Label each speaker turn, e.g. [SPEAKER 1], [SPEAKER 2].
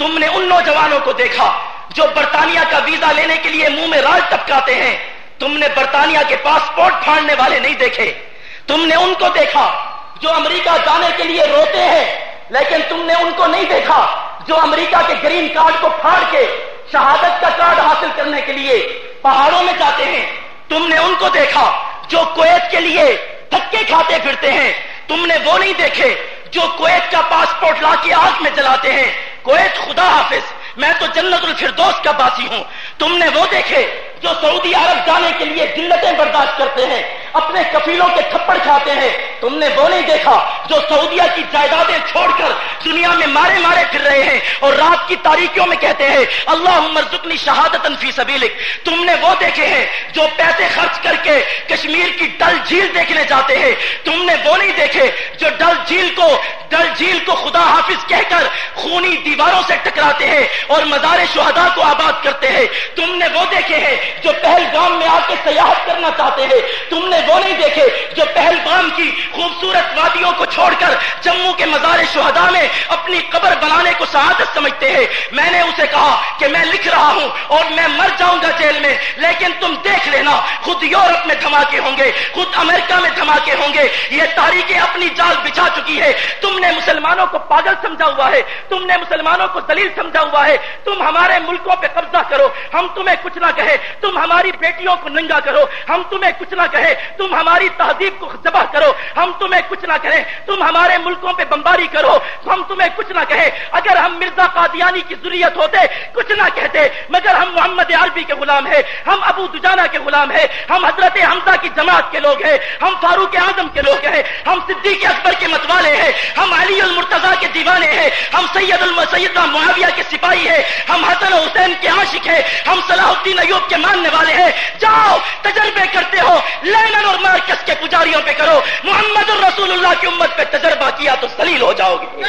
[SPEAKER 1] تم نے ان نوجوانوں کو دیکھا جو برطانیہ کا ویزا لینے کے لیے منہ میں راج ٹپکاتے ہیں۔ تم نے برطانیہ کے پاسپورٹ پھاڑنے والے نہیں دیکھے۔ تم نے ان کو دیکھا جو امریکہ جانے کے لیے روتے ہیں، لیکن تم نے ان کو نہیں دیکھا جو امریکہ کے گرین کارڈ کو پھاڑ کے شہادت کا کارڈ حاصل کرنے کے لیے پہاڑوں میں جاتے ہیں۔ تم نے ان کو دیکھا جو کویت کے لیے تھکے کھاتے پھرتے ہیں۔ تم نے وہ نہیں دیکھے جو کویت کا پاسپورٹ لا کے آگ میں جلاتے ہیں۔ کویت خدا حافظ میں تو جنت الفردوس کا باسی ہوں۔ تم نے وہ دیکھے جو سعودی عرب جانے کے لیے دلتیں برداشت کرتے ہیں، اپنے کفیلوں کے تھپڑ کھاتے ہیں۔ تم نے وہ نہیں دیکھا جو سعودیہ کی جائیدادیں چھوڑ کر دنیا میں مارے مارے پھر رہے ہیں اور رات کی تاریخیوں میں کہتے ہیں اللہ مرزقنی شہادت فی سبیلک۔ تم نے وہ دیکھے ہیں جو پیسے خرچ کر کے کشمیر کی ڈل جھیل دیکھنے جاتے ہیں۔ تم نے وہ نہیں دیکھے جو ڈل جھیل کو، ڈل جھیل کو خدا حافظ کہہ کر خونی دیواروں سے ٹکراتے ہیں اور مزار شہداء کو آباد کرتے ہیں۔ دیکھے ہیں جو پہلگام میں آ کے سیاحت کرنا چاہتے ہیں۔ تم نے وہ نہیں دیکھے جو پہلگام کی خوبصورت وادیوں کو چھوڑ کر جموں کے مزار شہداء میں اپنی قبر بنانے کو سعادت سمجھتے ہیں۔ میں نے اسے کہا کہ میں لکھ رہا ہوں اور میں مر جاؤں گا جیل میں، لیکن تم دیکھ لینا، خود یورپ میں دھماکے ہوں گے، خود امریکہ میں دھماکے ہوں گے۔ یہ تاریخیں اپنی جال بچھا چکی ہے تم نے مسلمانوں کو پاگل سمجھا ہوا ہے۔ تم نے مسلمانوں کو دلیل سمجھا ہوا ہے۔ تم ہمارے ملکوں پہ قبضہ کرو۔ ہم تمہیں کچھ نہ کہے، تم ہماری بیٹیوں کو ننگا کرو، ہم تمہیں کچھ نہ کہے، تم ہماری تہذیب کو ذبح کرو، ہم تمہیں کچھ نہ کہیں تم ہمارے ملکوں پہ بمباری کرو ہم تمہیں کچھ نہ کہے۔ اگر ہم مرزا قادیانی کی ضروریت ہوتے، کچھ نہ کہتے، مگر ہم محمد عالبی کے غلام ہیں، ہم ابو دجانہ کے غلام ہیں، ہم حضرت حمزہ کی جماعت کے لوگ ہیں، ہم فاروق اعظم کے لوگ ہیں، ہم صدیق اکبر کے متوالے ہیں، ہم علی المرتضی کے دیوانے ہیں، ہم سید المسید معاویہ کے سپاہی ہیں، ہم حسن حسین کے عاشق ہیں، ہم صلاح الدین ایوب کے ماننے والے ہیں۔ جاؤ، تجربے کرتے ہو، لینن اور مارکس کے پجاریوں پہ کرو۔ محمد الرسول اللہ کی امت پہ تجربہ کیا تو سلیل ہو جاؤ گے۔